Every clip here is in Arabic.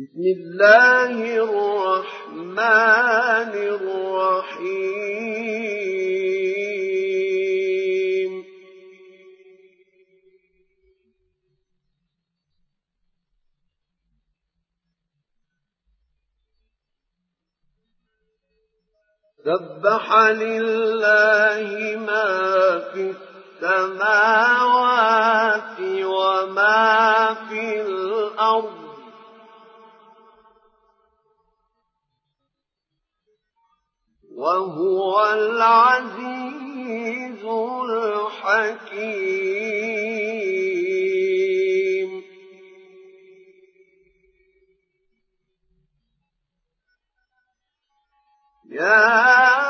بسم الله الرحمن الرحيم. سبح لله ما في السماوات وما في الأرض وهو العزيز الحكيم. يا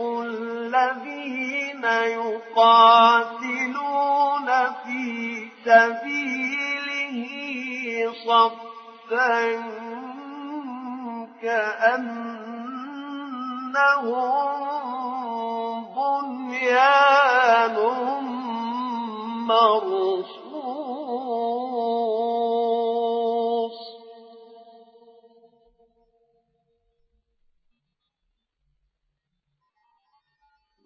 الذين يقاتلون في سبيله صفا كأنهم بنيان مرصوص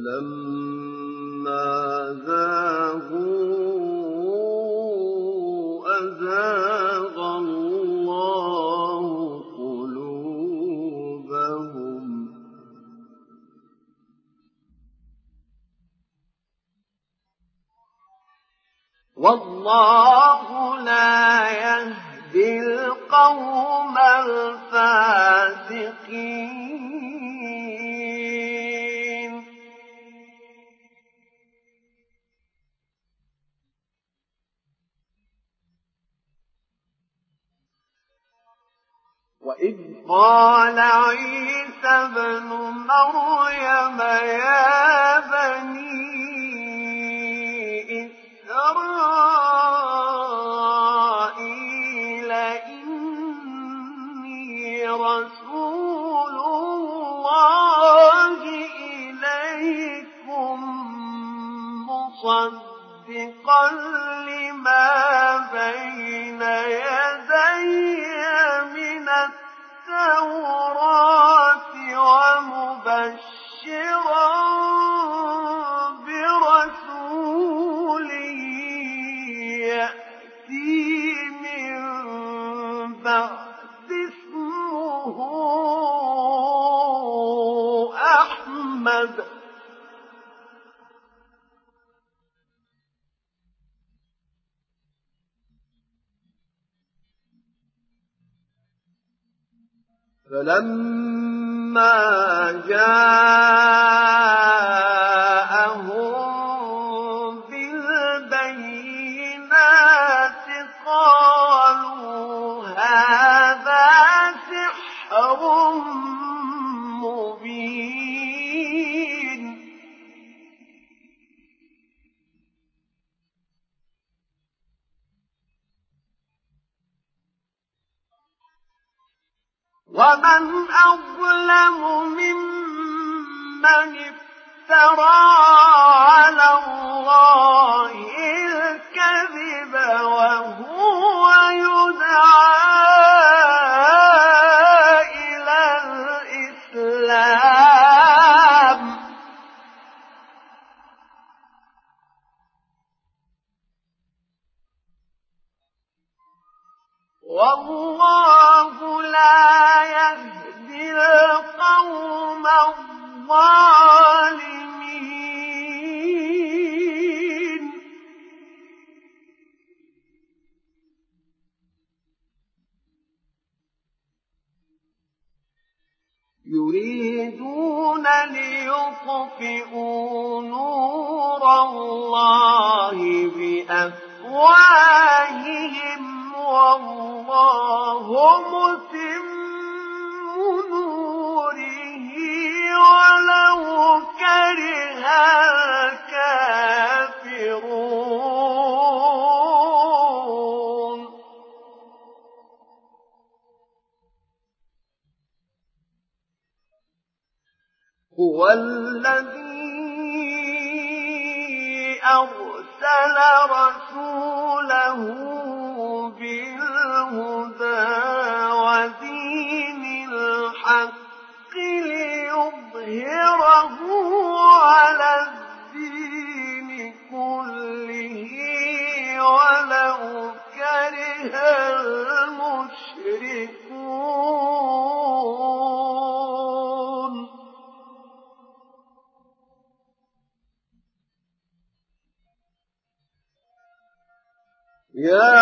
فلما زاغوا أزاغ الله قلوبهم. والله لا يهدي القوم الفاسقين. وإذ قال عيسى ابن مريم يا بني إسرائيل إني رسول الله إليكم مصدقا فلما جاءهم ومن أظلم ممن افترى على الله الكذب وهو يدعى والله يريدون ليطفئوا نور الله بأفواههم والله متم نوره ولو كره الكافرون. الذي أرسل رسوله يا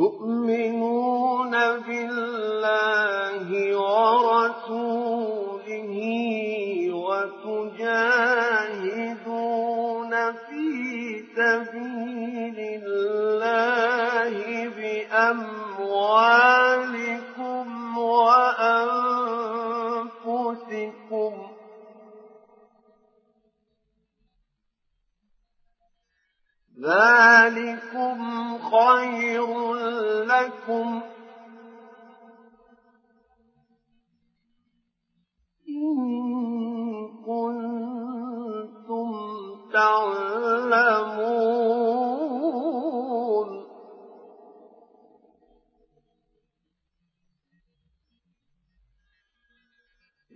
أموالكم ذلكم خير لكم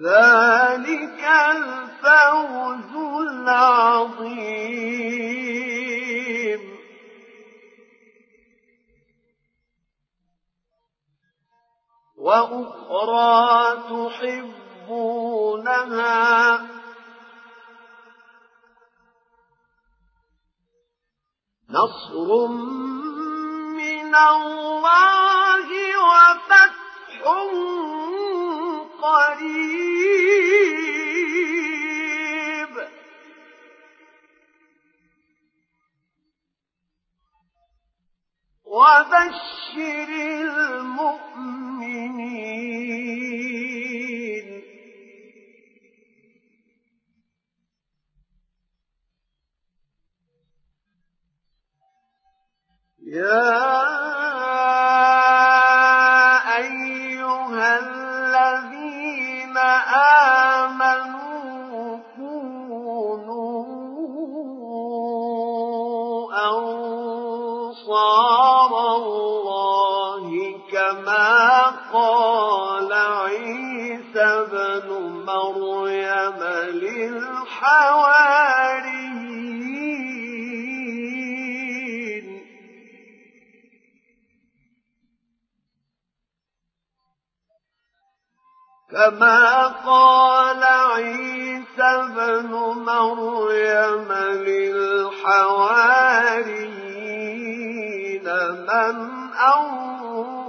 ذلك الفوز العظيم. وأخرى تحبونها نصر من الله وفتح قريب. وبشر المؤمنين. يا للحواريين كما قال عيسى بن مريم للحواريين من أنصاري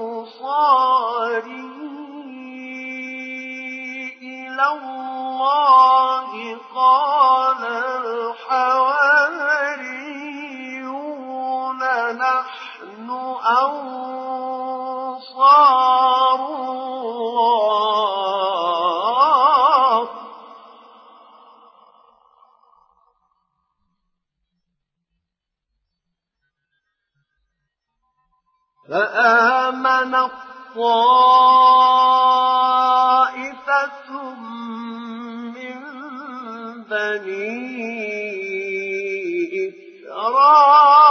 فآمن طائفة من بني إسرائيل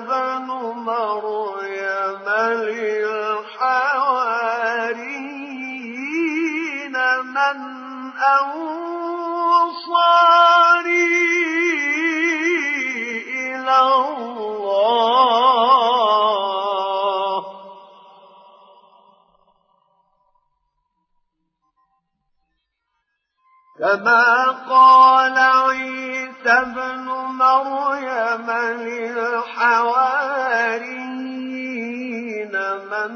عيسى بن مريم للحواريين من أنصاري إلى الله. كما قال عيسى ابن مريم للحواريين من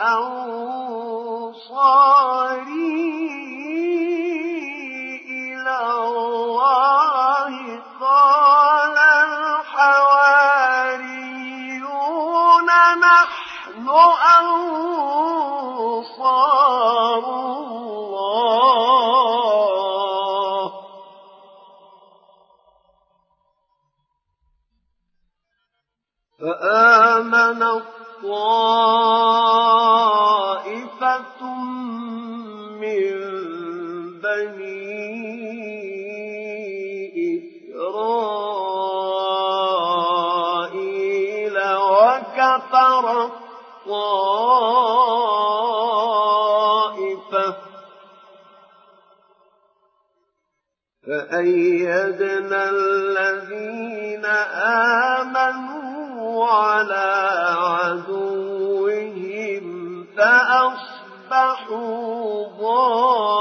أنصاري إلى الله قال الحواريون نحن أنصار الطائفة فأيدنا الذين آمنوا على عدوهم فأصبحوا ظاهرين